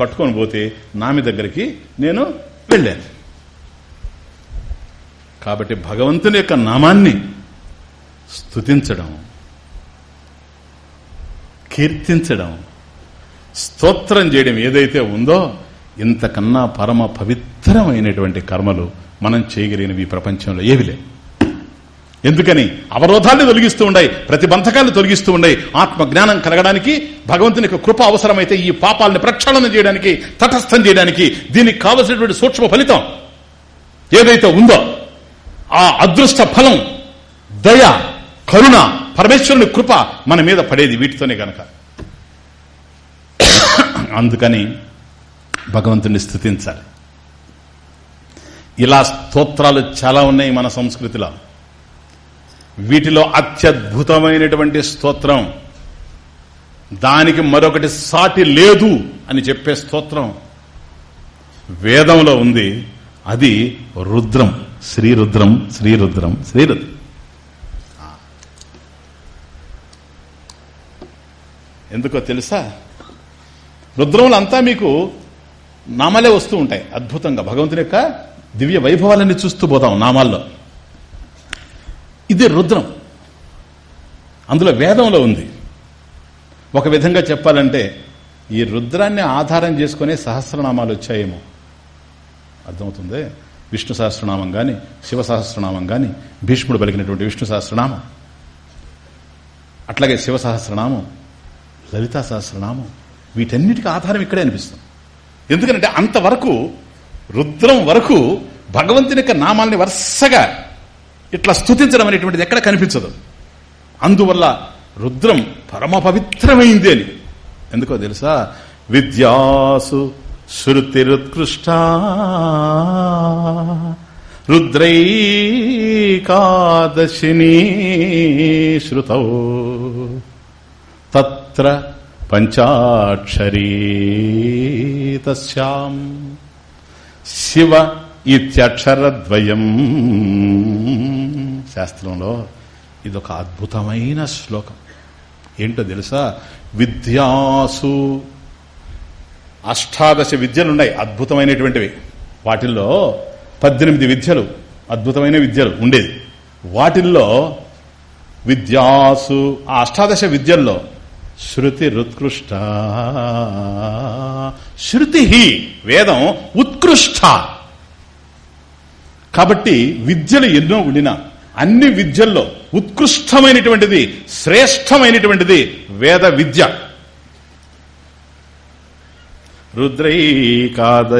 పట్టుకొని పోతే నామి దగ్గరికి నేను వెళ్ళాను. కాబట్టి భగవంతుని యొక్క నామాన్ని స్తుతించడం కీర్తించడం స్తోత్రం చేయడం ఏదైతే ఉందో ఇంతకన్నా పరమ పవిత్రమైనటువంటి కర్మలు మనం చేయగలిగినవి ఈ ప్రపంచంలో ఏవి లేవు. ఎందుకని అవరోధాన్ని తొలగిస్తూ ఉన్నాయి ప్రతిబంధకాలను తొలగిస్తూ ఉన్నాయి ఆత్మ జ్ఞానం కలగడానికి భగవంతుని యొక్క కృప అవసరమైతే ఈ పాపాలను ప్రక్షాళన చేయడానికి తటస్థం చేయడానికి దీనికి కావలసినటువంటి సూక్ష్మ ఫలితం ఏదైతే ఉందో ఆ అదృష్ట ఫలం దయ కరుణ పరమేశ్వరుని కృప మన మీద పడేది వీటితోనే గనక. అందుకని భగవంతుని స్థుతించాలి. ఇలా స్తోత్రాలు చాలా ఉన్నాయి మన సంస్కృతిలో. వీటిలో అత్యద్భుతమైనటువంటి స్తోత్రం. దానికి మరొకటి సాటి లేదు అని చెప్పే స్తోత్రం వేదంలో ఉంది. అది రుద్రం. శ్రీరుద్రం శ్రీరుద్రం శ్రీరుద్రం. ఎందుకో తెలుసా? రుద్రములు అంతా మీకు నామాలే వస్తూ ఉంటాయి. అద్భుతంగా. భగవంతుని యొక్క దివ్య వైభవాలన్నీ చూస్తూ పోతాం నామాల్లో. ఇది రుద్రం. అందులో వేదంలో ఉంది. ఒక విధంగా చెప్పాలంటే ఈ రుద్రాన్ని ఆధారం చేసుకునే సహస్రనామాలు వచ్చాయేమో. అర్థమవుతుంది? విష్ణు సహస్రనామం కానీ శివ సహస్రనామం కానీ భీష్ముడు పలికినటువంటి విష్ణు సహస్రనామం. అట్లాగే శివ సహస్రనామం లలితా సహస్రనామం వీటన్నిటికీ ఆధారం ఇక్కడే అనిపిస్తుంది. ఎందుకంటే అంతవరకు రుద్రం వరకు భగవంతుని యొక్క నామాల్ని వరుసగా ఇట్లా స్థుతించడం అనేటువంటిది ఎక్కడ కనిపించదు. అందువల్ల రుద్రం పరమ పవిత్రమైంది అని. ఎందుకో తెలుసా? విద్యాసు శృతిరుత్కృష్ట. రుద్రైకాదశిని శృతౌ. తత్ర పంచాక్షరీ తస్యాం శివ ఇత్యక్షరద్వయం. శాస్త్రంలో ఇదొక అద్భుతమైన శ్లోకం. ఏంటో తెలుసా? విద్యాసు అష్టాదశ విద్యలున్నాయి అద్భుతమైనటువంటివి. వాటిల్లో పద్దెనిమిది విద్యలు అద్భుతమైన విద్యలు ఉండేది. వాటిల్లో విద్యాసు ఆ అష్టాదశ విద్యల్లో శృతి ఉత్కృష్ట శృతి వేదం ఉత్కృష్ట. కాబట్టి విద్యలు ఎన్నో ఉండినా అన్ని విద్యల్లో ఉత్కృష్టమైనటువంటిది శ్రేష్టమైనటువంటిది వేద విద్య. రుద్రైకాద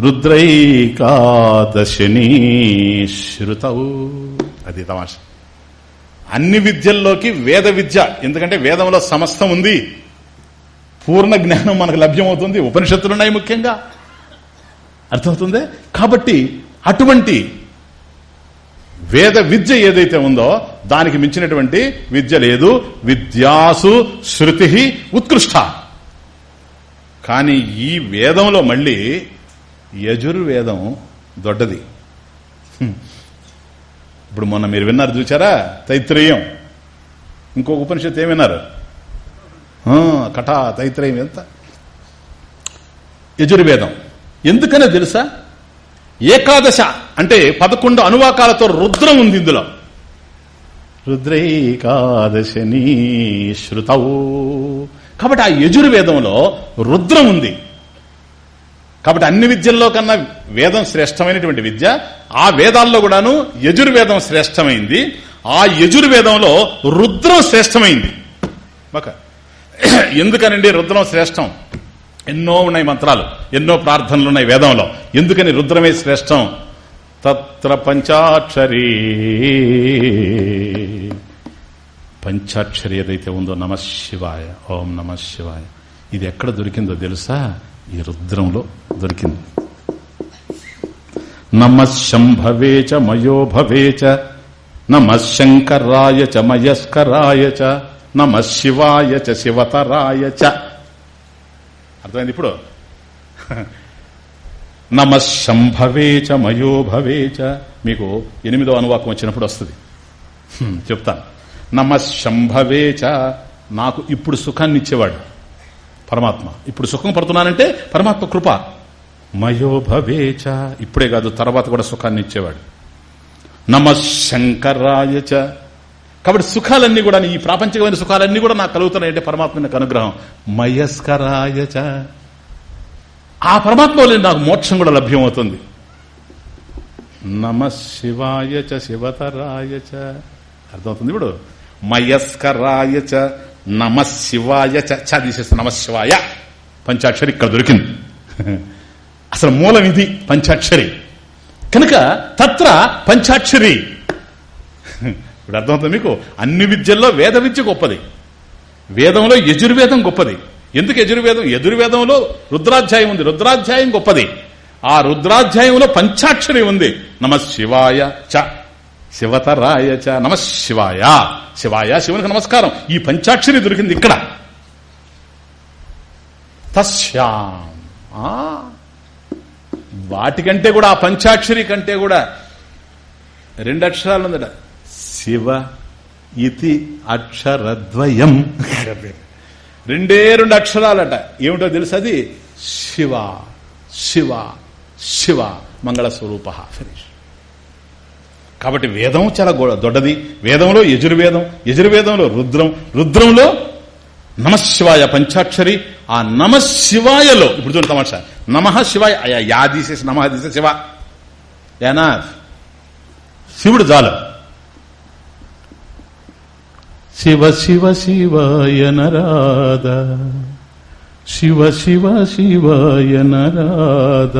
రుద్రైకాదశని శ్రుతవు అది తమాష. అన్ని విద్యల్లోకి వేద విద్య ఎందుకంటే వేదంలో సమస్తం ఉంది. పూర్ణ జ్ఞానం మనకు లభ్యమవుతుంది. ఉపనిషత్తులున్నాయి ముఖ్యంగా. అర్థమవుతుంది? కాబట్టి అటువంటి వేద విద్య ఏదైతే ఉందో దానికి మించినటువంటి విద్య లేదు. విద్యాసు శృతి ఉత్కృష్ట. కానీ ఈ వేదంలో మళ్ళీ యజుర్వేదం దొడ్డది. ఇప్పుడు మొన్న మీరు విన్నారు చూచారా? తైత్రేయం. ఇంకొక ఉపనిషత్తు ఏమిన్నారు విన్నారు? కఠా తైత్రేయం ఎంత? యజుర్వేదం. ఎందుకనే తెలుసా? ఏకాదశ. అంటే పదకొండు అనువాకాలతో రుద్రం ఉంది ఇందులో. రుద్రైకాదశని శృతవు కాబట్టి ఆ యజుర్వేదంలో రుద్రం ఉంది. కాబట్టి అన్ని విద్యల్లో కన్నా వేదం శ్రేష్టమైనటువంటి విద్య ఆ వేదాల్లో కూడాను యజుర్వేదం శ్రేష్టమైంది. ఆ యజుర్వేదంలో రుద్రం శ్రేష్టమైంది. ఒక ఎందుకనండి రుద్రం శ్రేష్టం? ఎన్నో ఉన్నాయి మంత్రాలు ఎన్నో ప్రార్థనలు ఉన్నాయి వేదంలో. ఎందుకని రుద్రమే శ్రేష్టం? తత్ర పంచాక్షరీ. పంచాక్షరి ఏదైతే ఉందో నమ శివాయ ఓం నమ శివాయ. ఇది ఎక్కడ దొరికిందో తెలుసా? ఈ రుద్రంలో దొరికింది. నమ శంభవే చ మయోభవే చ నమ శంకరాయ చ మయస్కరాయ చ నమ శివాయ చ శివతరాయ చ. అర్థమైంది ఇప్పుడు? నమశంభవే చ మయోభవే చ. మీకు ఎనిమిదో అనువాకం వచ్చినప్పుడు వస్తుంది. చెప్తాను. నమ శంభవే చ. నాకు ఇప్పుడు సుఖాన్ని ఇచ్చేవాడు. పరమాత్మ. ఇప్పుడు సుఖం పడుతున్నానంటే పరమాత్మ కృప. మయోభవేచ ఇప్పుడే కాదు తర్వాత కూడా సుఖాన్ని ఇచ్చేవాడు. నమ శంకరాయచ కాబట్టి సుఖాలన్నీ కూడా ఈ ప్రాపంచికమైన సుఖాలన్నీ కూడా నాకు కలుగుతున్నాయంటే పరమాత్మ నాకు అనుగ్రహం. మయస్కరాయచ ఆ పరమాత్మలో నాకు మోక్షం కూడా లభ్యమవుతుంది. నమ శివతరాయ చ. అర్థమవుతుంది ఇప్పుడు? మయస్కరాయ నమ శివాయ చ. తీసేస్తే నమ శివాయ. పంచాక్షరి ఇక్కడ దొరికింది. అసలు మూలం ఇది పంచాక్షరి. కనుక తత్ర పంచాక్షరి. ఇప్పుడు అర్థమవుతుంది మీకు? అన్ని విద్యల్లో వేద విద్య గొప్పది. వేదంలో యజుర్వేదం గొప్పది. ఎందుకు యజుర్వేదం? యజుర్వేదంలో రుద్రాధ్యాయం ఉంది. రుద్రాధ్యాయం గొప్పది. ఆ రుద్రాధ్యాయంలో పంచాక్షరి ఉంది. నమ శివాయ చ శివతరాయ చ నమ శివాయ. శివాయ శివునికి నమస్కారం. ఈ పంచాక్షరి దొరికింది ఇక్కడ. తస్యాం. వాటికంటే కూడా ఆ పంచాక్షరి కంటే కూడా రెండు అక్షరాలు ఉందట. శివ ఇతి అక్షరద్వయం. రెండే రెండు అక్షరాలట. ఏమిటో తెలుసు అది శివ. శివ. శివ. మంగళ స్వరూప ఫినిష్ కాబట్టి వేదం చాలా దొడ్డది. వేదంలో యజుర్వేదం యజుర్వేదంలో రుద్రం రుద్రంలో నమశివాయ పంచాక్షరి ఆ నమశివాయలో ఇప్పుడు చూడండి తమాషా. నమ శివాయ అయా యా తీసేసి నమ తీసే శివ. ఏనా? శివుడు జాలం శివ శివ శివాయ నరాధ శివ శివ శివాయ నరాధ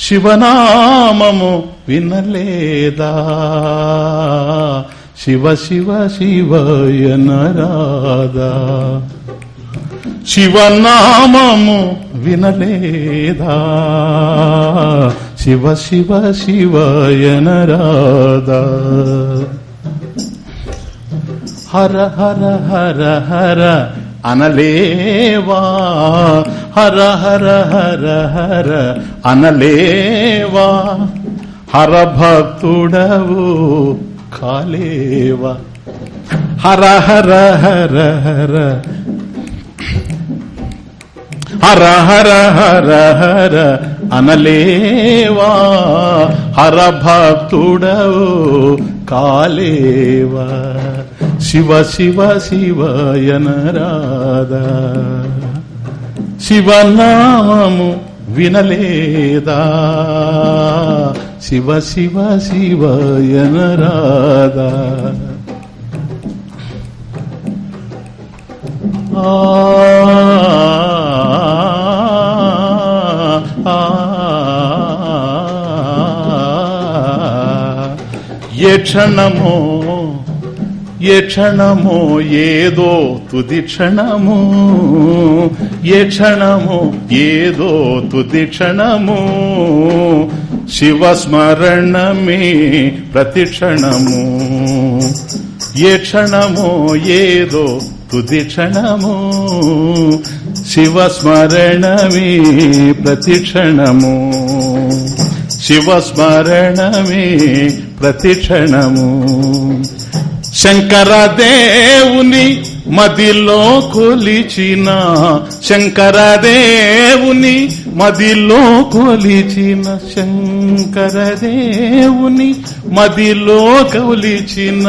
శివనామము వినలేదా? శివ శివ శివాయ నరాధ శివనామము వినలేదా? శివ శివ శివాయ నరాధ హర హర హర హర అనలేవా హర హర హర హర అనలేవా హర భక్తుడవు కాలేవా హర హర హర హర హర హర హర హర అనలేవా హర భక్తుడవు కాలేవా? శివ శివ శివయనరాదా శివనామము వినలేదా? శివ శివ శివయనరాదా ఏ క్షణమో ఏ క్షణమో ఏదో తుది క్షణము. ఏ క్షణము ఏదో తుది క్షణము. శివస్మరణమే ప్రతి క్షణము. ఏ క్షణమో ఏదో తుది క్షణము. శివస్మరణమే ప్రతి క్షణము. శివస్మరణమే ప్రతి క్షణము శంకరదేవుని మదిలో కొలిచిన శంకరదేవుని మదిలో కొలిచిన శంకరదేవుని మదిలో కొలిచిన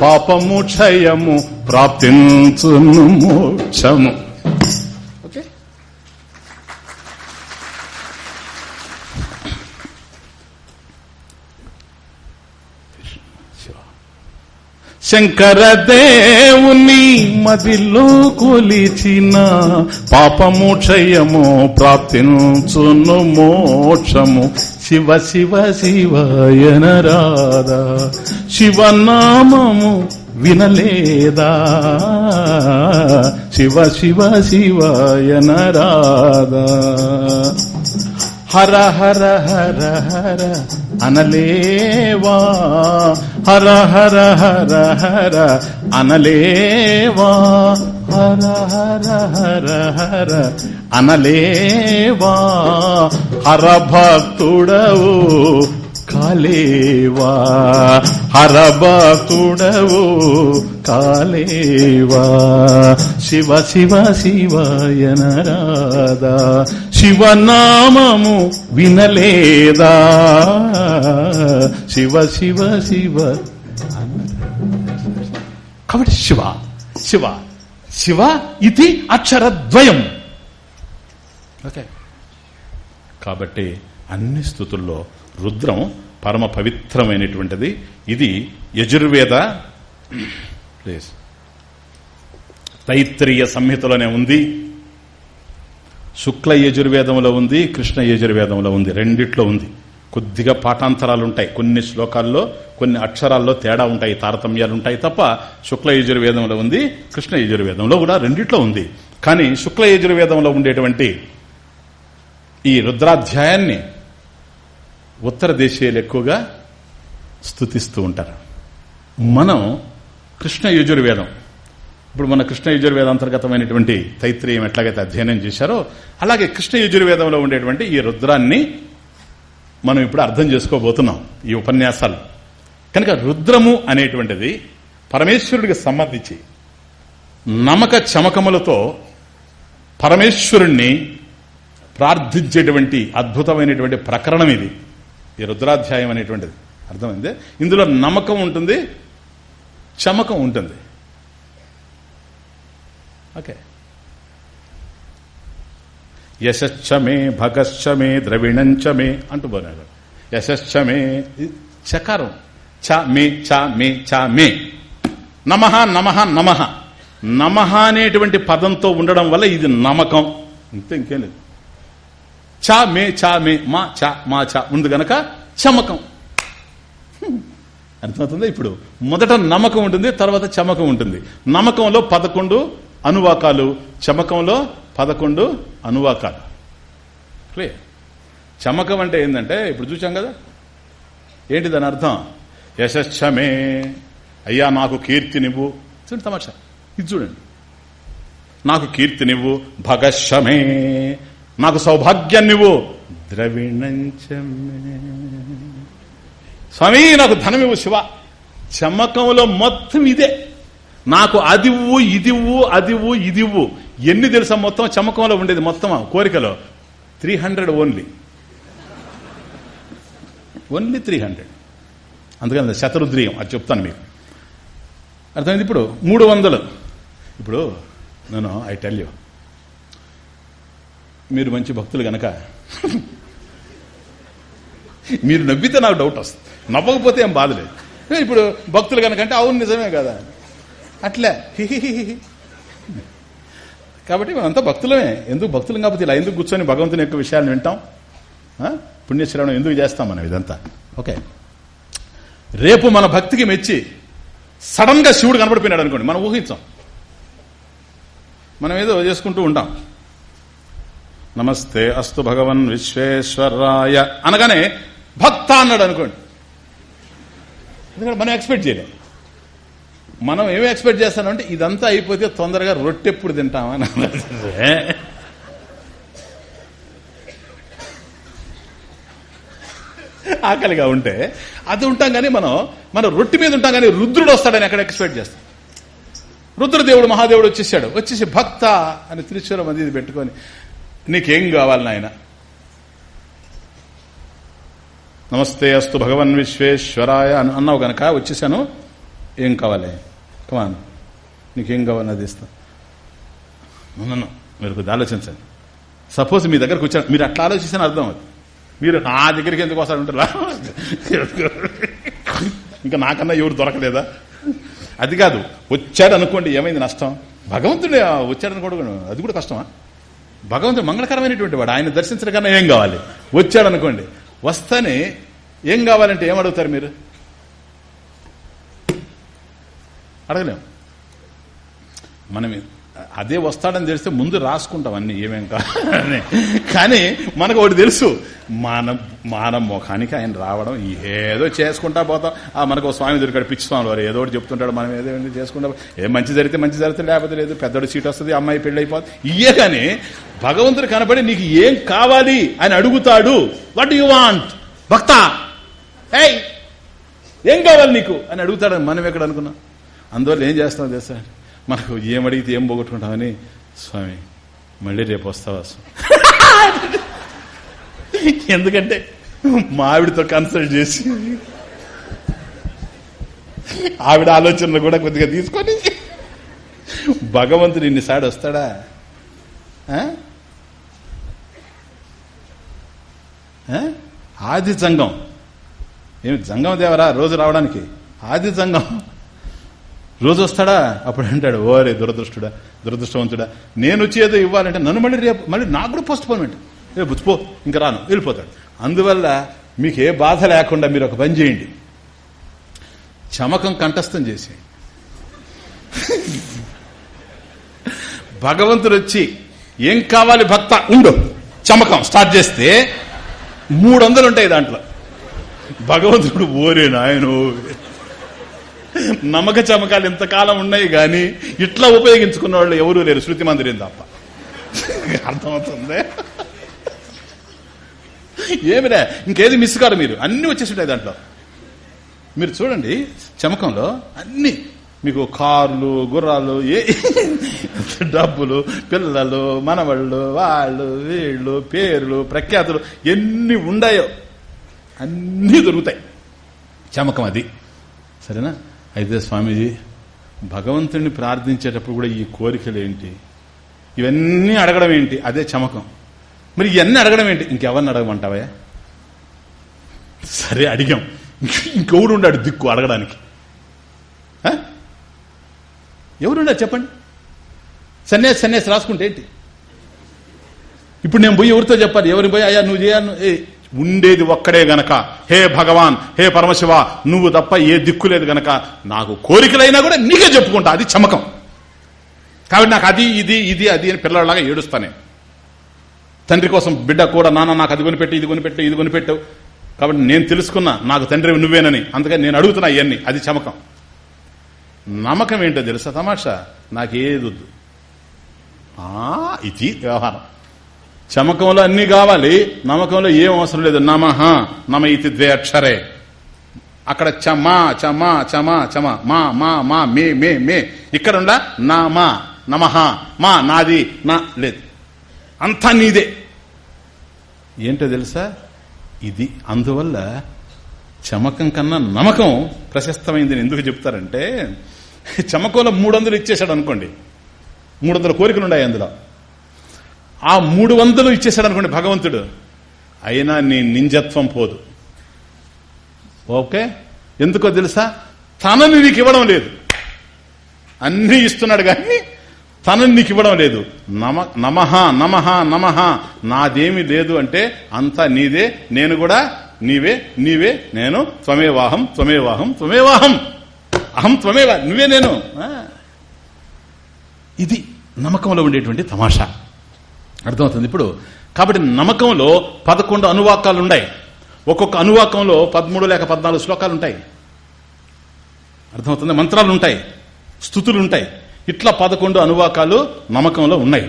పాపము క్షయము ప్రాప్తించును మోక్షము. శంకర దేవుని మదిలో కొలిచిన పాపము క్షయము ప్రాప్తించును మోక్షము. శివ శివ శివయనరాధా శివనామము వినలేదా? శివ శివ శివయనరాధా హర హర హర హర అనలేవా? హర హర హర హర అనలేవా? హర హర హర హర అనలేవా? హర భక్తుడవు కాలేవా? హరబాతుడవు కాలేవా? శివ శివ శివాయనరాదా శివనామము వినలేదా? శివ శివ శివ. కాబట్టి శివ శివ శివ ఇది అక్షరద్వయం. ఓకే. కాబట్టి అన్ని స్థుతుల్లో రుద్రం పరమ పవిత్రమైనటువంటిది. ఇది యజుర్వేద ప్లీజ్ తైత్రీయ సంహితలోనే ఉంది. శుక్ల యజుర్వేదంలో ఉంది కృష్ణ యజుర్వేదంలో ఉంది. రెండిట్లో ఉంది. కొద్దిగా పాఠాంతరాలు ఉంటాయి కొన్ని శ్లోకాల్లో కొన్ని అక్షరాల్లో తేడా ఉంటాయి తారతమ్యాలు ఉంటాయి తప్ప శుక్ల యజుర్వేదంలో ఉంది కృష్ణ యజుర్వేదంలో కూడా రెండిట్లో ఉంది. కానీ శుక్ల యజుర్వేదంలో ఉండేటువంటి ఈ రుద్రాధ్యాయాన్ని ఉత్తర దేశీయులు ఎక్కువగా స్థుతిస్తూ ఉంటారు. మనం కృష్ణ యజుర్వేదం. ఇప్పుడు మన కృష్ణ యజుర్వేద అంతర్గతమైనటువంటి తైత్రీయం ఎట్లాగైతే అధ్యయనం చేశారో అలాగే కృష్ణ యజుర్వేదంలో ఉండేటువంటి ఈ రుద్రాన్ని మనం ఇప్పుడు అర్థం చేసుకోబోతున్నాం ఈ ఉపన్యాసాలు. కనుక రుద్రము అనేటువంటిది పరమేశ్వరుడికి సంబంధించి నమక చమకములతో పరమేశ్వరుణ్ణి ప్రార్థించేటువంటి అద్భుతమైనటువంటి ప్రకరణం ఇది. ఈ రుద్రాధ్యాయం అనేటువంటిది. అర్థమైంది? ఇందులో నమ్మకం ఉంటుంది చమకం ఉంటుంది. ఓకే. యశశ్చమే భగశ్చమే ద్రవిణంచమే అంటూ పోనాడు యశశ్చమే చకారం. చ మే చ మే చ మే. నమః నమః నమః. నమః అనేటువంటి పదంతో ఉండడం వల్ల ఇది నమ్మకం ఇంతే ఇంకేం లేదు. చా మే చా మే మా చా మా చా. ఉంది గనక చమకం. అర్థమవుతుందా ఇప్పుడు? మొదట నమ్మకం ఉంటుంది తర్వాత చమకం ఉంటుంది. నమ్మకంలో పదకొండు అనువాకాలు చమకంలో పదకొండు అనువాకాలు. క్లియర్ చమకం అంటే ఏంటంటే ఇప్పుడు చూసాం కదా? ఏంటి దాని అర్థం? యశశ్చమే. అయ్యా నాకు కీర్తినివ్వు చూడండి తమాషా. ఇది చూడండి. నాకు కీర్తినివ్వు భగశమే నాకు సౌభాగ్యాన్నివ్వు ద్రవిణంచమే స్వామి నాకు ధనమివ్వు శివ. చమ్మకంలో మొత్తం ఇదే. నాకు అదివ్వు ఇదివ్వు అదివ్వు ఇదివ్వు. ఎన్ని తెలుసా మొత్తం? చమ్మకంలో ఉండేది మొత్తం కోరికలో. Three hundred only. Only three hundred. అందుకని శతరుద్రియం అది చెప్తాను మీకు. అర్థమైంది ఇప్పుడు? మూడు వందలు. ఇప్పుడు నేను ఐ టెల్ యూ. మీరు మంచి భక్తులు గనక. మీరు నవ్వితే నాకు డౌట్ వస్తుంది. నవ్వకపోతే ఏం బాధలేదు ఇప్పుడు భక్తులు కనుక అంటే అవును నిజమే కదా. అట్లే. కాబట్టి మేమంతా భక్తులమే. ఎందుకు భక్తులం కాకపోతే ఇలా ఎందుకు కూర్చొని భగవంతుని యొక్క విషయాన్ని వింటాం? పుణ్యశ్రవణం ఎందుకు చేస్తాం మనం ఇదంతా? ఓకే. రేపు మన భక్తికి మెచ్చి సడన్గా శివుడు కనబడిపోయినాడు అనుకోండి మనం ఊహించాం. మనం ఏదో చేసుకుంటూ ఉంటాం. నమస్తే అస్తు భగవన్ విశ్వేశ్వరాయ. అనగానే భక్త అన్నాడు అనుకోండి. ఎందుకంటే మనం ఎక్స్పెక్ట్ చేయలేం. మనం ఏమి ఎక్స్పెక్ట్ చేస్తామంటే ఇదంతా అయిపోతే తొందరగా రొట్టెప్పుడు తింటామని ఆకలిగా ఉంటే అది ఉంటాం కానీ మనం మన రొట్టె మీద ఉంటాం కానీ రుద్రుడు వస్తాడని ఎక్కడ ఎక్స్పెక్ట్ చేస్తాం. రుద్రదేవుడు మహాదేవుడు వచ్చేసాడు. వచ్చేసి భక్త అని త్రిశూలం అది ఇది పెట్టుకొని నీకేం కావాలి నాయన? నమస్తే అస్తు భగవన్ విశ్వేశ్వరాయ అని అన్నావు గనక వచ్చేసాను. ఏం కావాలి? కమాన్ నీకేం కావాలి అది ఇస్తా. నన్ను మీరు కొద్ది ఆలోచించండి. సపోజ్ మీ దగ్గరకు వచ్చాను. మీరు అట్లా ఆలోచిస్తే అర్థం అవుతుంది. మీరు నా దగ్గరికి ఎందుకు వస్తారు ఉంటారా ఇంకా నాకన్నా ఎవరు దొరకలేదా? అది కాదు. వచ్చాడు అనుకోండి ఏమైంది నష్టం? భగవంతుడే వచ్చాడు అది కూడా కష్టమా? భగవంతుడు మంగళకరమైనటువంటి వాడు. ఆయన దర్శించడం కన్నా ఏం కావాలి? వచ్చాడు అనుకోండి వస్తేనే ఏం కావాలంటే ఏం అడుగుతారు మీరు? అడగలేం మనం అదే వస్తాడని తెలిస్తే ముందు రాసుకుంటాం అన్ని ఏమేం కావాలని కానీ మనకు ఒకటి తెలుసు మన మన ముఖానికి ఆయన రావడం ఏదో చేసుకుంటా పోతాం. ఆ మనకు స్వామి దొరికాడు పిచ్చి స్వామి వారు ఏదో ఒకటి చెప్తుంటాడు మనం ఏదో చేసుకుంటా చేసుకుంటాం ఏ మంచి జరిగితే మంచి జరిగితే లేకపోతే లేదు పెద్దోడు సీట్ వస్తుంది అమ్మాయి పెళ్ళి అయిపోతుంది. ఇయే కానీ భగవంతుడు కనబడి నీకు ఏం కావాలి అని అడుగుతాడు. వాట్ యు వాంట్ భక్త! ఏయ్! ఏం కావాలి నీకు? అని అడుగుతాడని మనం ఎక్కడ అనుకున్నాం? అందువల్ల ఏం చేస్తాం తెలుసా? మనకు ఏం అడిగితే ఏం పోగొట్టుకుంటామని స్వామి మళ్ళీ రేపు వస్తావా ఎందుకంటే మా ఆవిడతో కన్సల్ట్ చేసి ఆవిడ ఆలోచనలు కూడా కొద్దిగా తీసుకొని భగవంతుడు ఇన్నిసాడు వస్తాడా? ఆ? ఆది జంగం. ఏమి జంగం దేవరా రోజు రావడానికి. ఆది జంగం. రోజు వస్తాడా? అప్పుడు అంటాడు ఓరే దురదృష్టుడా దురదృష్టవంతుడా నేను వచ్చి ఏదో ఇవ్వాలంటే నన్ను మళ్ళీ రేపు మళ్ళీ నాకు కూడా పోస్ట్ పోన్మెంట్ రేపు పో ఇంకా రాను వెళ్ళిపోతాడు. అందువల్ల మీకు ఏ బాధ లేకుండా మీరు ఒక పని చేయండి. చమకం కంఠస్థం చేసి. భగవంతుడు వచ్చి ఏం కావాలి భక్త ఉండు. చమకం స్టార్ట్ చేస్తే మూడు వందలు ఉంటాయి దాంట్లో. భగవంతుడు ఓరే నాయను నమ్మక చమకాలు ఇంతకాలం ఉన్నాయి కానీ ఇట్లా ఉపయోగించుకున్న వాళ్ళు ఎవరూ లేరు. శృతి మందిరం తప్ప. అర్థమవుతుంది? ఏమిరా? ఇంకేది మిస్ కాదు మీరు. అన్ని వచ్చేసి దాంట్లో. మీరు చూడండి చమకంలో అన్ని. మీకు కార్లు గుర్రాలు ఏ డబ్బులు పిల్లలు మనవాళ్ళు వాళ్ళు వీళ్ళు పేర్లు ప్రఖ్యాతులు ఎన్ని ఉండాయో అన్నీ దొరుకుతాయి. చమకం అది. సరేనా? అయితే స్వామీజీ భగవంతుడిని ప్రార్థించేటప్పుడు కూడా ఈ కోరికలు ఏంటి? ఇవన్నీ అడగడం ఏంటి? అదే చమకం. మరి ఇవన్నీ అడగడం ఏంటి? ఇంకెవరిని అడగమంటావా సరే అడిగాం. ఇంకెవడు ఉండాడు దిక్కు అడగడానికి? ఆ? చెప్పండి? సన్యాసి సన్యాసి రాసుకుంటే ఏంటి? ఇప్పుడు నేను పోయి ఎవరితో చెప్పాలి? ఎవరిని పోయి అయ్యా నువ్వు చేయాలి ఉండేది ఒక్కడే గనక. హే భగవాన్ హే పరమశివ నువ్వు తప్ప ఏ దిక్కు లేదు గనక. నాకు కోరికలైనా కూడా నీకే చెప్పుకుంటా. అది చమకం. కాబట్టి నాకు అది ఇది ఇది అది అని పిల్లలాగా ఏడుస్తానే తండ్రి కోసం బిడ్డ కూడా నాన్న నాకు అది కొనిపెట్టి ఇది కొనిపెట్టు ఇది కొనిపెట్టావు కాబట్టి నేను తెలుసుకున్నా నాకు తండ్రి నువ్వేనని. అందుకని నేను అడుగుతున్నా ఇవన్నీ. అది చమకం. నమ్మకం ఏంటో తెలుసా తమాషా? నాకేదొద్దు ఆ, ఇది వ్యవహారం. చమకంలో అన్ని కావాలి నమ్మకంలో ఏం అవసరం లేదు. నమహ నమ ఇది ద్వే అక్షరే. అక్కడ చమా చమా చమా చమ మా మా మా మే మే మే. ఇక్కడ ఉండా నా మా నమహ మా నాది నా లేదు. అంతా నీదే. ఏంటో తెలుసా? ఇది అందువల్ల చమకం కన్నా నమ్మకం ప్రశస్తమైందని ఎందుకు చెప్తారంటే చమకంలో మూడు వందలు ఇచ్చేశాడు అనుకోండి. మూడు వందల కోరికలు ఉన్నాయి అందులో. ఆ మూడు వందలు ఇచ్చేసాడు అనుకోండి భగవంతుడు. అయినా నీ నింజత్వం పోదు. ఓకే? ఎందుకో తెలుసా? తనని నీకు ఇవ్వడం లేదు. అన్నీ ఇస్తున్నాడు కానీ తనని నీకు ఇవ్వడం లేదు. నమ నమహ నమహ నమః నాదేమి లేదు అంటే అంతా నీదే నేను కూడా నీవే నీవే నేను త్వమేవాహం త్వమేవాహం త్వమేవాహం. అహం త్వమేవా నువ్వే నేను. ఆ. ఇది నమ్మకంలో ఉండేటువంటి తమాషా. అర్థమవుతుంది. ఇప్పుడు కాబట్టి నమ్మకంలో పదకొండు అనువాకాలు ఉన్నాయి ఒక్కొక్క అనువాకంలో పదమూడు లేక పద్నాలుగు శ్లోకాలు ఉంటాయి అర్థమవుతుంది? మంత్రాలు ఉంటాయి స్థుతులు ఉంటాయి ఇట్లా పదకొండు అనువాకాలు నమ్మకంలో ఉన్నాయి.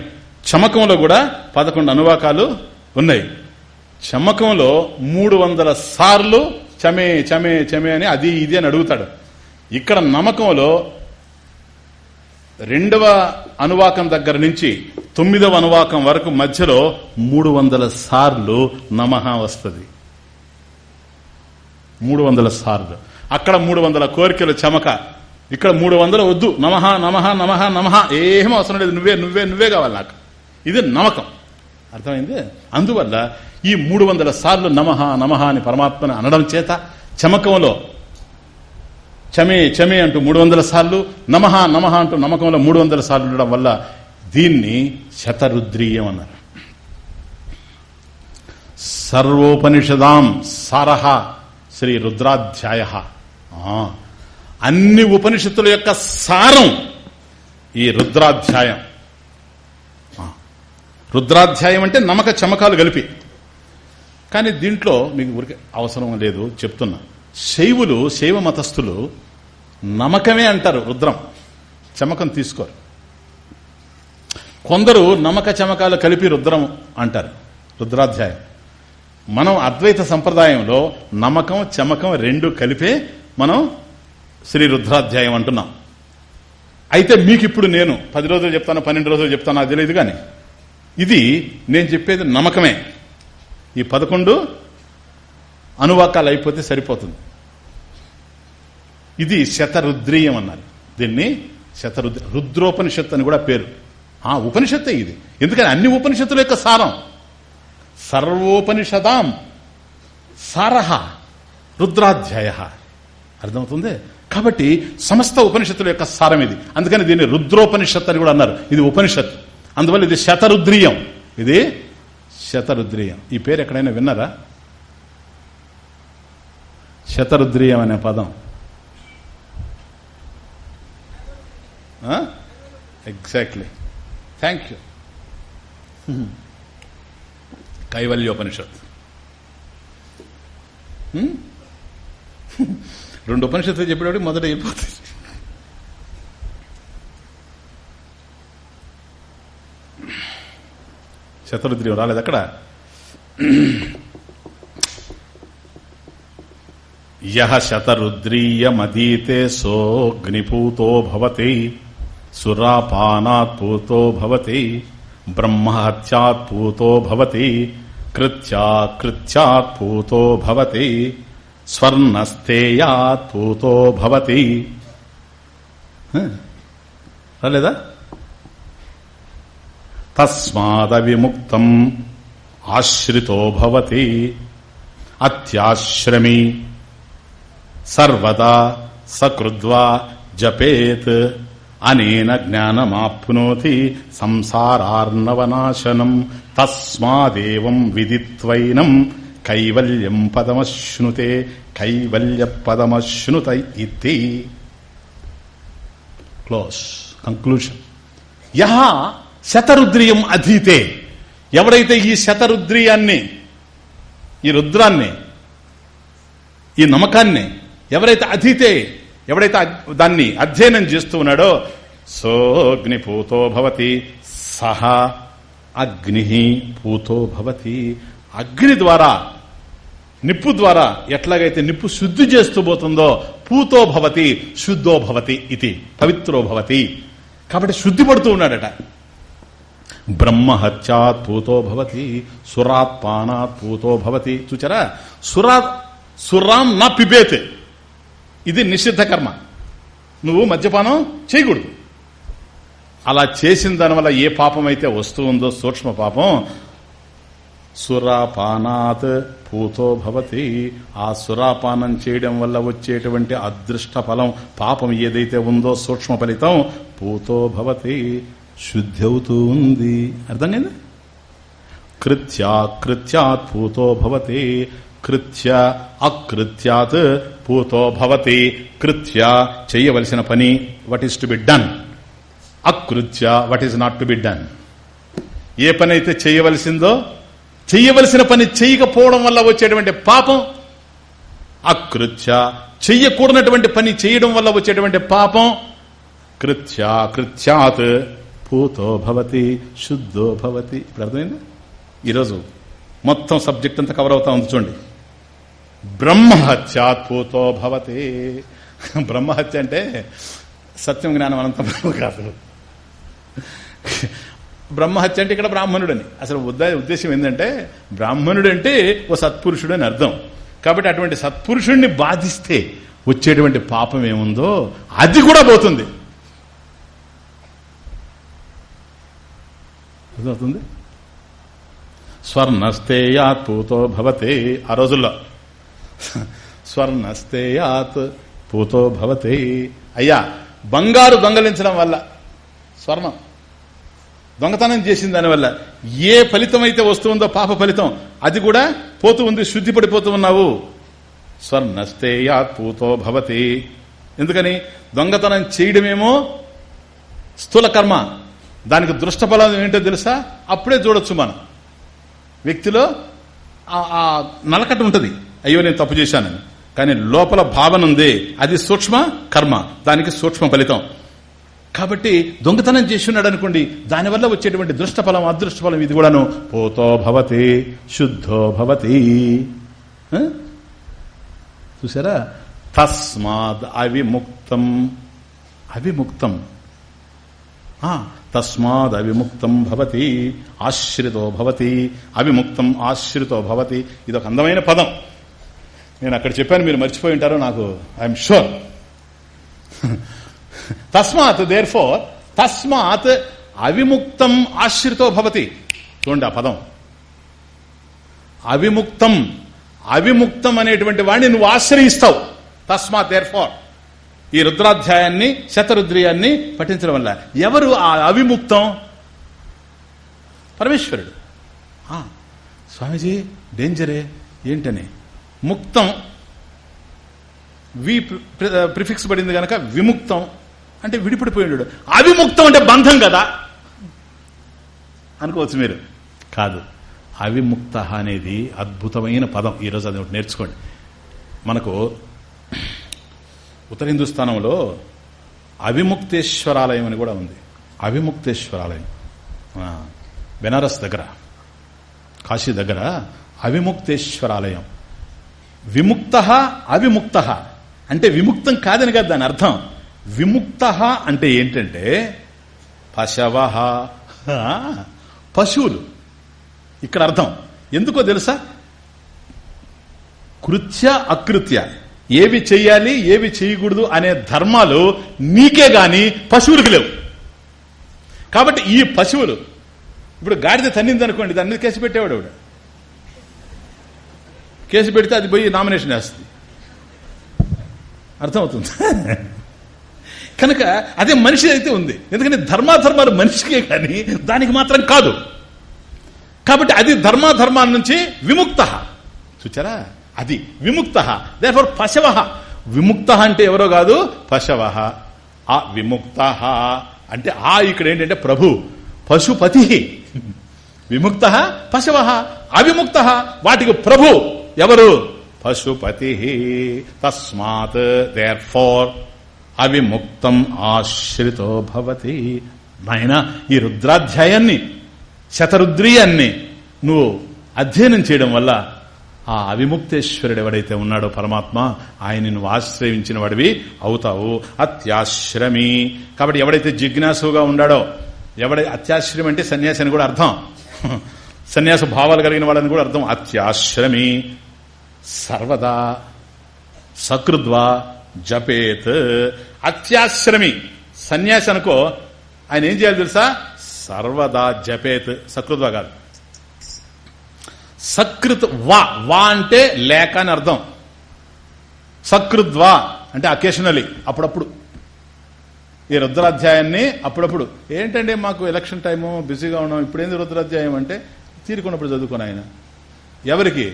చమకంలో కూడా పదకొండు అనువాకాలు ఉన్నాయి. చమకంలో మూడు వందల సార్లు చమే చమే చమే అని అది ఇది అని అడుగుతాడు. ఇక్కడ నమ్మకంలో రెండవ అనువాకం దగ్గర నుంచి తొమ్మిదవ అనువాకం వరకు మధ్యలో మూడు వందల సార్లు నమః వస్తుంది. మూడు వందల సార్లు. అక్కడ మూడు వందల కోరికలు చమక. ఇక్కడ మూడు వందలు వద్దు. నమహ నమః నమహ నమః ఏం అవసరం లేదు. నువ్వే నువ్వే నువ్వే కావాలి నాకు. ఇది నమ్మకం అర్థమైంది? అందువల్ల ఈ మూడు వందల సార్లు నమహ నమహ అని పరమాత్మను అనడం చేత చమకంలో చమే చమే అంటూ మూడు వందల సార్లు నమహ నమః అంటూ నమ్మకంలో మూడు వందల సార్లు ఉండడం వల్ల దీన్ని శతరుద్రీయం అన్నారు. సర్వోపనిషదాం సారహ శ్రీ రుద్రాధ్యాయ. అన్ని ఉపనిషత్తుల యొక్క సారం ఈ రుద్రాధ్యాయం. రుద్రాధ్యాయం అంటే నమక చమకాలు కలిపి. కానీ దీంట్లో మీకు ఊరికే అవసరం లేదు చెప్తున్నా. శైవులు శైవ మతస్థులు నమ్మకమే అంటారు రుద్రం. చమకం తీసుకోరు. కొందరు నమ్మక చమకాలు కలిపి రుద్రం అంటారు. రుద్రాధ్యాయం. మనం అద్వైత సంప్రదాయంలో నమ్మకం చమకం రెండు కలిపే మనం శ్రీ రుద్రాధ్యాయం అంటున్నాం. అయితే మీకు ఇప్పుడు నేను పది రోజులు చెప్తాను పన్నెండు రోజులు చెప్తాను అది తెలియదు కానీ ఇది నేను చెప్పేది నమ్మకమే ఈ పదకొండు అనువాకాలు అయిపోతే సరిపోతుంది. ఇది శతరుద్రీయం అన్నారు. దీన్ని శతరుద్ర రుద్రోపనిషత్తు అని కూడా పేరు. ఆ ఉపనిషత్తే ఇది. ఎందుకని? అన్ని ఉపనిషత్తుల యొక్క సారం. సర్వోపనిషదాం. సారహ రుద్రాధ్యాయ. అర్థమవుతుంది? కాబట్టి సమస్త ఉపనిషత్తుల యొక్క సారం ఇది. అందుకని దీన్ని రుద్రోపనిషత్ అని కూడా అన్నారు. ఇది ఉపనిషత్. అందువల్ల ఇది శతరుద్రీయం. ఇది శతరుద్రీయం. ఈ పేరు ఎక్కడైనా విన్నారా? శతరుద్రీయం అనే పదం. Exactly. Thank you Kaivalyopanishad. Hmm? రెండు ఉపనిషత్తులు చెప్పేటప్పుడు మొదట అయిపోతుంది. శతరుద్రీయం రాలేదు అక్కడ. యహ శతరుద్రీయమదీతే సోగ్నిపూతో భవతి. సురాపానాత్ పూతో భవతి బ్రహ్మహత్యాత్ పూతో భవతి కృత్యాకృత్యాత్ పూతో భవతి స్వర్ణస్థేయాత్ పూతో భవతి రాలేదా తస్మాద విముక్తం ఆశ్రితో భవతి అత్యాశ్రమి సర్వదా సకృద్వా జపేత్ అనేన జ్ఞానమాప్నోతి సంసారార్ణవనాశనం తస్మాదేవం విదిత్వైనం కైవల్యం పదమశ్నుతే కైవల్య పదమశ్నుత ఇది క్లోజ్ కంక్లూషన్ యహ శతరుద్రియం అధీతే. ఎవడైతే ఈ శతరుద్రియాన్ని ఈ రుద్రాన్ని ఈ నమ్మకాన్ని ఎవరైతే అధీతే ఎవడైతే దాన్ని అధ్యయనం చేస్తూ ఉన్నాడో సోగ్ని పూతో భవతి సహ అగ్ని పూతో భవతి. అగ్ని ద్వారా నిప్పు ద్వారా ఎట్లాగైతే నిప్పు శుద్ధి చేస్తూ పోతుందో పూతో భవతి శుద్ధో భవతి ఇది పవిత్రో భవతి. కాబట్టి శుద్ధి పడుతూ ఉన్నాడట. బ్రహ్మహత్యాత్ పూతో భవతి సురాత్ పానాత్ పూతో భవతి. చూచారా? సురాత్ సురాం నా పిబేత్. ఇది నిషిద్ధ కర్మ. నువ్వు మద్యపానం చేయకూడదు. అలా చేసిన దానివల్ల ఏ పాపం అయితే వస్తూ ఉందో సూక్ష్మ పాపం సురాపానాత్ పూతో భవతి. ఆ సురాపానం చేయడం వల్ల వచ్చేటువంటి అదృష్ట ఫలం పాపం ఏదైతే ఉందో సూక్ష్మ ఫలితం పూతో భవతి. శుద్ధి అవుతూ ఉంది. అర్థం కదా కృత్యా కృత్యాత్ పూతో భవతి. కృత్య అకృత్యాత్ పూతో భవతి కృత్య చేయవలసిన పని what is to be done అకృత్య what is not to be done ఏ పని అయితే చేయవలసిందో చెయ్యవలసిన పని చేయకపోవడం వల్ల వచ్చేటువంటి పాపం అకృత్య చెయ్యకూడనటువంటి పని చేయడం వల్ల వచ్చేటువంటి పాపం కృత్య కృత్యాత్ పూతో భవతి శుద్ధో భవతి. ఇప్పుడు అర్థమైంది? ఈరోజు మొత్తం సబ్జెక్ట్ అంతా కవర్ అవుతా ఉంది చూడండి. బ్రహ్మహత్యాత్పూతో భవతి. బ్రహ్మహత్య అంటే సత్యం జ్ఞానం అనంతం కాదు బ్రహ్మహత్య అంటే ఇక్కడ బ్రాహ్మణుడని. అసలు ఉద్దేశం ఏంటంటే బ్రాహ్మణుడు అంటే ఓ సత్పురుషుడు అని అర్థం. కాబట్టి అటువంటి సత్పురుషుడిని బాధిస్తే వచ్చేటువంటి పాపం ఏముందో అది కూడా పోతుంది. అర్థమవుతుంది? స్వర్ణస్తే యాత్పూతో భవతే. ఆ రోజుల్లో స్వర్ణస్తేయాత్ పూతో భవతే. అయ్యా బంగారు దొంగలించడం వల్ల స్వర్ణం. దొంగతనం చేసిన దానివల్ల ఏ ఫలితం అయితే వస్తుందో పాప ఫలితం అది కూడా పోతూ ఉంది శుద్ధి పడిపోతూ ఉన్నావు. స్వర్ణస్తేయాత్ పూతో భవతి. ఎందుకని? దొంగతనం చేయడమేమో స్థూల కర్మ. దానికి దృష్టఫలం ఏంటో తెలుసా? అప్పుడే చూడొచ్చు మనం. వ్యక్తిలో ఆ ఉంటుంది. అయ్యో నేను తప్పు చేశానని. కానీ లోపల భావన ఉంది. అది సూక్ష్మ కర్మ. దానికి సూక్ష్మ ఫలితం. కాబట్టి దొంగతనం చేస్తున్నాడు అనుకోండి దానివల్ల వచ్చేటువంటి దృష్ట ఫలం అదృష్ట ఫలం ఇది కూడాను. పోతో భవతి శుద్ధో భవతి. చూసారా తస్మాద్ అవిముక్తం. అవిముక్తం. ఆ, తస్మాద్ అవిముక్తం భవతి ఆశ్రితో భవతి. అవిముక్తం ఆశ్రితో భవతి. ఇది ఒక అందమైన పదం. నేను అక్కడ చెప్పాను మీరు మర్చిపోయి ఉంటారో నాకు ఐఎమ్ షూర్ తస్మాత్ దేర్ ఫోర్ తస్మాత్ అవిముక్తం ఆశ్రితో భవతి. చూడండి ఆ పదం. అవిముక్తం అవిముక్తం అనేటువంటి వాడిని నువ్వు ఆశ్రయిస్తావు. తస్మాత్ దేర్ ఫోర్ ఈ రుద్రాధ్యాయాన్ని శతరుద్రియాన్ని పఠించడం వల్ల. ఎవరు ఆ అవిముక్తం? పరమేశ్వరుడు. స్వామీజీ డేంజరే ఏంటని? ముక్తం. వి ప్రిఫిక్స్ పడింది కనుక విముక్తం. అంటే విడిపడిపోయాడు. అవిముక్తం అంటే బంధం కదా? అనుకోవచ్చు మీరు. కాదు. అవిముక్త అనేది అద్భుతమైన పదం. ఈరోజు అది ఒకటి నేర్చుకోండి. మనకు ఉత్తర హిందుస్థానంలో అవిముక్తేశ్వరాలయం అని కూడా ఉంది. అవిముక్తేశ్వరాలయం. బెనారస్ దగ్గర కాశీ దగ్గర అవిముక్తేశ్వరాలయం. విముక్త అవిముక్త. అంటే విముక్తం కాదని కదా దాని అర్థం. విముక్త అంటే ఏంటంటే పశవ. పశువులు. ఇక్కడ అర్థం. ఎందుకో తెలుసా? కృత్య అకృత్య. ఏవి చెయ్యాలి ఏవి చేయకూడదు అనే ధర్మాలు నీకే గాని పశువులకు లేవు. కాబట్టి ఈ పశువులు ఇప్పుడు గాడిద తన్నింది అనుకోండి దాని మీద కేసు పెట్టేవాడు కేసు పెడితే అది పోయి నామినేషన్ వేస్తుంది. అర్థమవుతుంది? కనుక అదే మనిషి అయితే ఉంది. ఎందుకంటే ధర్మాధర్మాలు మనిషికే కానీ దానికి మాత్రం కాదు. కాబట్టి అది ధర్మాధర్మాల నుంచి విముక్త. చూచారా? అది విముక్త. దేర్ పశవ. విముక్త అంటే ఎవరో కాదు? పశవ. ఆ విముక్త. అంటే ఆ ఇక్కడ ఏంటంటే ప్రభు. పశుపతి. విముక్త. పశవ. అవిముక్త. వాటికి ప్రభు. ఎవరు? పశుపతి. తస్మాత్ దేర్ ఫోర్ అవిముక్తం ఆశ్రితో భవతి. నాయన ఈ రుద్రాధ్యాయాన్ని శతరుద్రీయాన్ని నువ్వు అధ్యయనం చేయడం వల్ల ఆ అవిముక్తేశ్వరుడు ఎవడైతే ఉన్నాడో పరమాత్మ ఆయన నువ్వు ఆశ్రయించిన వాడివి అవుతావు. అత్యాశ్రమి. కాబట్టి ఎవడైతే జిజ్ఞాసుగా ఉన్నాడో ఎవడై అత్యాశ్రమి అంటే సన్యాసి అని కూడా అర్థం. సన్యాస భావాలు కలిగిన వాళ్ళని కూడా అర్థం అత్యాశ్రమి. సర్వదా సకృద్వా జపేత్. అత్యాశ్రమి. సన్యాసి అనుకో ఆయన ఏం చేయాలి తెలుసా? సర్వదా జపేత్. సకృద్వా కాదు. సకృత్ వా వా అంటే లేక అని అర్థం. సకృద్వా అంటే అకేషనలీ అప్పుడప్పుడు. ఈ రుద్రాధ్యాయాన్ని అప్పుడప్పుడు. ఏంటంటే మాకు ఎలక్షన్ టైము బిజీగా ఉన్నాం ఇప్పుడేంది రుద్రాధ్యాయం అంటే? తీరుకున్నప్పుడు చదువుకుని ఆయన. ఎవరికి?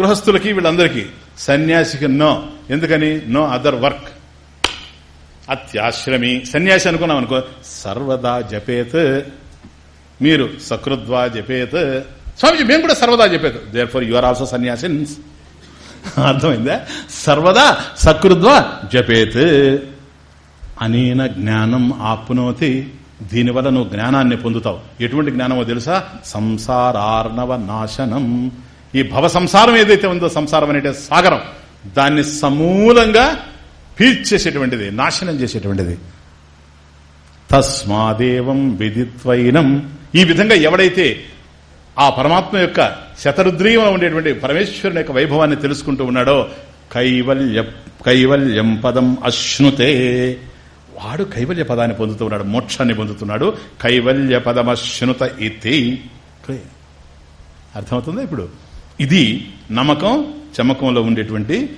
గృహస్థులకి వీళ్ళందరికీ. సన్యాసికి నో. ఎందుకని? No other work. అత్యాశ్రమి. సన్యాసి అనుకున్నాం అనుకో. సర్వదా జపేత్. మీరు సకృద్వా జపేత్. స్వామిజీ మేము కూడా సర్వదా జపేత్. Therefore you are also sannyasins అర్థమైందా? సర్వదా సకృద్వా జపేత్. అనేన జ్ఞానం ఆప్నోతి. దీనివల్ల నువ్వు జ్ఞానాన్ని పొందుతావు. ఎటువంటి జ్ఞానమో తెలుసా? సంసారార్ణవ నాశనం. ఈ భవ సంసారం ఏదైతే ఉందో సంసారం అనేటే సాగరం. దాన్ని సమూలంగా పీల్చేసేటువంటిది నాశనం చేసేటువంటిది. తస్మాదేవం విదిత్వైనం. ఈ విధంగా ఎవడైతే ఆ పరమాత్మ యొక్క శతరుద్రీయం ఉండేటువంటి పరమేశ్వరుని యొక్క వైభవాన్ని తెలుసుకుంటూ ఉన్నాడో కైవల్య కైవల్యం పదం అశ్నుతే. వాడు కైవల్య పదాన్ని పొందుతున్నాడు మోక్షాన్ని పొందుతున్నాడు. కైవల్య పదమశ్నుత ఇతి. అర్థమవుతుందా ఇప్పుడు? ఇది నమ్మకం చమకంలో ఉండేటువంటి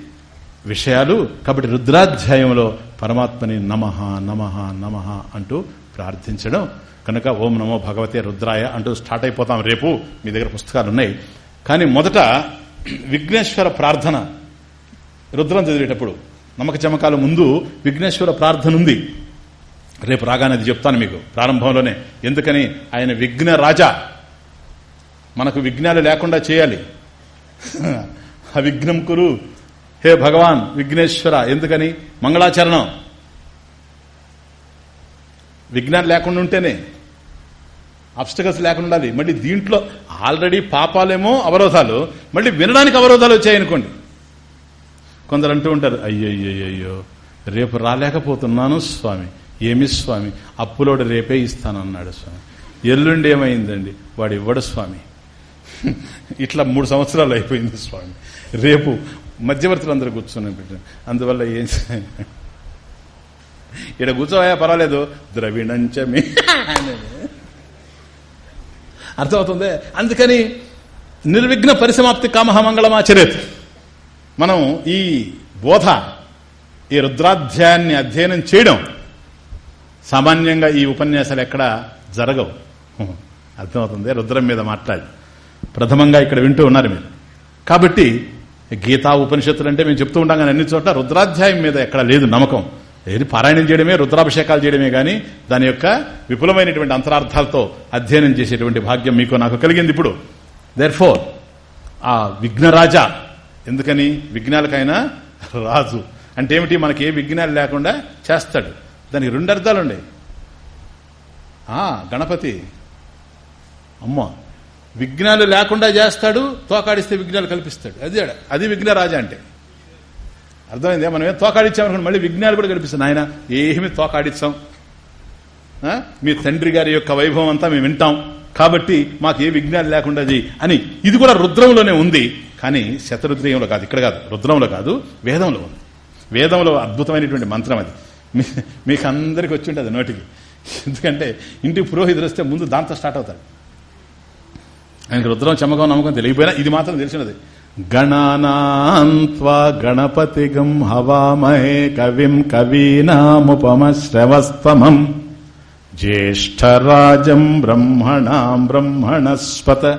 విషయాలు. కాబట్టి రుద్రాధ్యాయంలో పరమాత్మని నమః నమః నమః అంటూ ప్రార్థించడం. కనుక ఓం నమో భగవతే రుద్రాయ అంటూ స్టార్ట్ అయిపోతాం రేపు. మీ దగ్గర పుస్తకాలు ఉన్నాయి. కానీ మొదట విఘ్నేశ్వర ప్రార్థన రుద్రం చదివేటప్పుడు. నమ్మక చమకాల ముందు విఘ్నేశ్వర ప్రార్థన ఉంది రేపు రాగానే అది చెప్తాను మీకు. ప్రారంభంలోనే. ఎందుకని? ఆయన విఘ్న రాజా. మనకు విఘ్నాలు లేకుండా చేయాలి. అవిఘ్నం కురు. హే భగవాన్ విఘ్నేశ్వర. ఎందుకని? మంగళాచరణం. విఘ్నాలు లేకుండా ఉంటేనే. అబ్స్టకల్స్ లేకుండా ఉండాలి. మళ్ళీ దీంట్లో ఆల్రెడీ పాపాలేమో అవరోధాలు. మళ్ళీ వినడానికి అవరోధాలు వచ్చాయనుకోండి. కొందరు అంటూ ఉంటారు అయ్యయ్యో రేపు రాలేకపోతున్నాను స్వామి ఏమి స్వామి అప్పులోడు రేపే ఇస్తానన్నాడు స్వామి. ఎల్లుండి ఏమైందండి? వాడు ఇవ్వడు స్వామి. ఇట్లా మూడు సంవత్సరాలు అయిపోయింది స్వామి. రేపు మధ్యవర్తులందరూ కూర్చొని పెట్టారు. అందువల్ల ఏం ఇక్కడ కూర్చోవా పర్వాలేదు. ద్రవిణంచమే అర్థమవుతుంది? అందుకని నిర్విఘ్న పరిసమాప్తి కామహ మంగళమాచరేత్ మనం ఈ బోధ ఈ రుద్రాధ్యాయాన్ని అధ్యయనం చేయడం సామాన్యంగా ఈ ఉపన్యాసాలు ఎక్కడ జరగవు. అర్థమవుతుంది. రుద్రం మీద మాట్లాడి. ప్రథమంగా ఇక్కడ వింటూ ఉన్నారు మీరు. కాబట్టి గీతా ఉపనిషత్తులు అంటే మేము చెప్తూ ఉంటాం కానీ అన్ని చోట్ల రుద్రాధ్యాయం మీద ఎక్కడ లేదు నమ్మకం. ఏది పారాయణం చేయడమే రుద్రాభిషేకాలు చేయడమే కానీ దాని యొక్క విపులమైనటువంటి అంతరార్థాలతో అధ్యయనం చేసేటువంటి భాగ్యం మీకు నాకు కలిగింది ఇప్పుడు. దేర్ ఫోర్ ఆ విఘ్నరాజా ఎందుకని? విఘ్నాలకైనా రాజు. అంటే ఏమిటి? మనకి ఏ విఘ్నాలు లేకుండా చేస్తాడు. దానికి రెండు అర్థాలు ఉన్నాయి. గణపతి. అమ్మ. విఘ్నాలు లేకుండా చేస్తాడు తోకాడిస్తే విఘ్నాలు కల్పిస్తాడు. అది అది విఘ్నరాజా అంటే. అర్థమైందే? మనం ఏం తోకాడిచ్చామనుకోండి మళ్ళీ విఘ్నాలు కూడా కల్పిస్తాం ఆయన ఏమి తోకాడిచ్చాం? మీ తండ్రి గారి యొక్క వైభవం అంతా మేము వింటాం. కాబట్టి మాకు ఏ విఘ్నాలు లేకుండా అని. ఇది కూడా రుద్రంలోనే ఉంది. కానీ శతరుద్రేయంలో కాదు. ఇక్కడ కాదు. రుద్రంలో కాదు. వేదంలో ఉంది. వేదంలో అద్భుతమైనటువంటి మంత్రం అది. మీకు అందరికి వచ్చి ఉంటుంది నోటికి. ఎందుకంటే ఇంటికి పురోహితులు వస్తే ముందు దాంతో స్టార్ట్ అవుతాడు ఆయనకు రుద్రం చమకం నమ్మకం తెలియపోయినా ఇది మాత్రం తెలిసినది. గణానాన్వా గణపతిగం హవామహే కవిం కవీనాముపమశ్రవస్తమం జ్యేష్టరాజం బ్రహ్మణాం బ్రహ్మణస్పత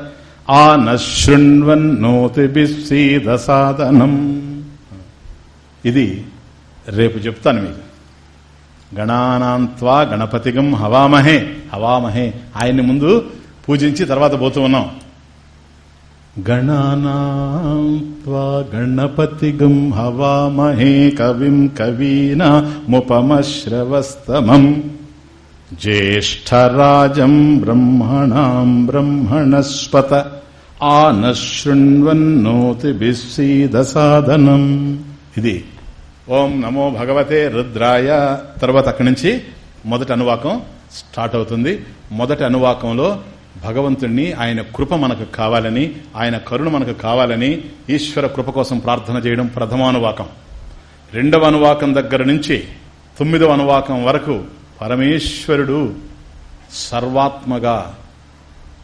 ఆనశృణ్వన్నోతిభిసీద సాధనం ఇది రేపు చెప్తాను మీకు. గణానాంత్వా గణపతిగం హవామహే హవామహే ఆయన్ని ముందు పూజించి తర్వాత పోతూ ఉన్నాం. గణానాంత్వా గణపతిగం హవామహే కవిం కవీనా ముపమశ్రవస్తమం. జ్యేష్టరాజం బ్రహ్మణాం బ్రహ్మణస్పత ఆనశృణ్వన్నోతిభిసీద సాధనం ఇది ఓం నమో భగవతే రుద్రాయ. తర్వాత అక్కడి నుంచి మొదటి అనువాకం స్టార్ట్ అవుతుంది. మొదటి అనువాకంలో భగవంతుణ్ణి ఆయన కృప మనకు కావాలని ఆయన కరుణ మనకు కావాలని ఈశ్వర కృప కోసం ప్రార్థన చేయడం ప్రథమానువాకం. రెండవ అనువాకం దగ్గర నుంచి తొమ్మిదవ అనువాకం వరకు పరమేశ్వరుడు సర్వాత్మగా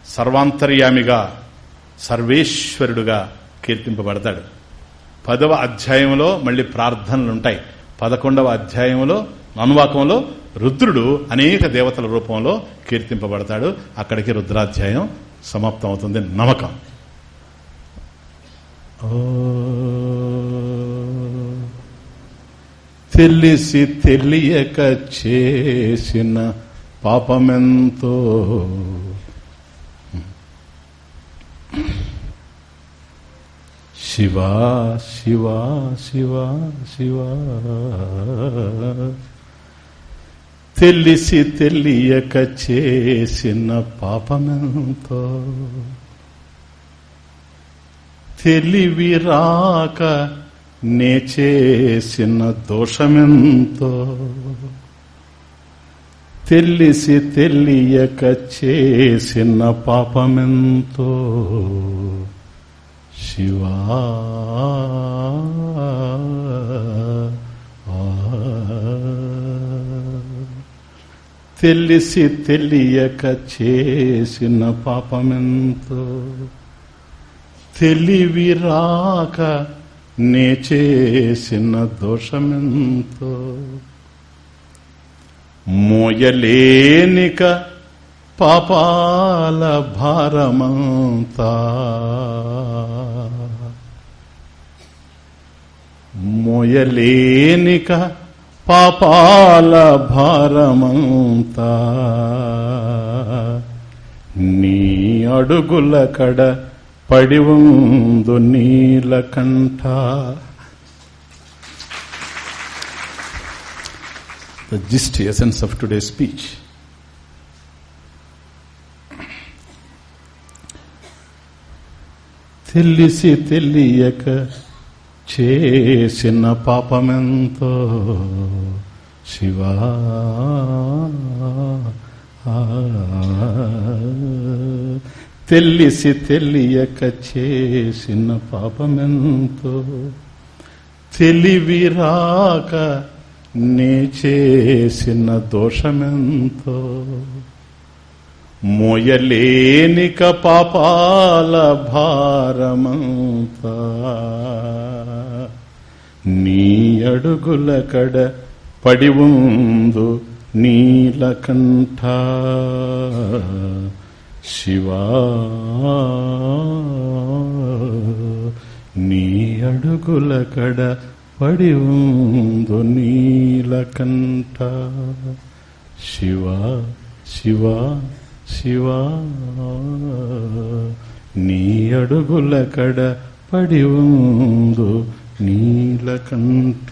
సర్వాంతర్యామిగా సర్వేశ్వరుడుగా కీర్తింపబడతాడు. పదవ అధ్యాయంలో మళ్ళీ ప్రార్థనలుంటాయి. పదకొండవ అధ్యాయంలో అనువాకంలో రుద్రుడు అనేక దేవతల రూపంలో కీర్తింపబడతాడు. అక్కడికి రుద్రాధ్యాయం సమాప్తం అవుతుంది నమ్మకం తెలిసి తెలియక చేసిన పాపమెంతో. శివా శివా శివా శివా. తెలిసి తెలియక చేసిన పాపమెంతో. తెలివి రాక నే చేసిన దోషమెంతో తెలిసి తెలియక చేసిన పాపమెంతో శివా తెలిసి తెలియక చేసిన పాపమెంతో తెలివి రాక నే చేసిన దోషమెంతో మోయలేనిక పాపాల భారమంతా. మోయలేనిక పాపాల భారమంతా. నీ అడుగుల కడ పడివుందు Neelakantha The gist essence of today's speech. తెలిసి తెలియక చేసిన పాపమెంతో శివా తెలిసి తెలియక చేసిన పాపమెంతో తెలివి రాక నే చేసిన దోషమెంతో మోయలేనిక పాపాల భారమంతా నీ అడుగుల కడ పడి ఉందు నీలకంఠ. శివా నీ అడుగుల కడ పడి ఉందు నీలకంఠ శివా శివా శివా నీ అడుగుల కడ పడి ఉందు నీలకంఠ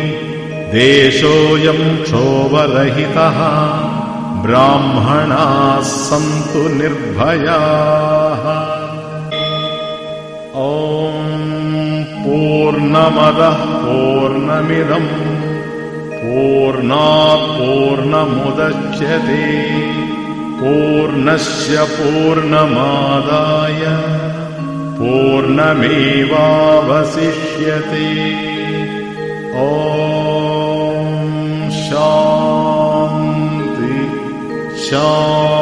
देशोऽयम् क्षोभरहितः ब्राह्मणाः सन्तु निर्भयाः। ॐ पूर्णमदः पूर्णमिदम् पूर्णात् पूर्णमुदच्यते पूर्णस्य पूर्णमादाय पूर्णमेवावशिष्यते। पूर्णमेवाभसिष्यति శాంతి శాంతి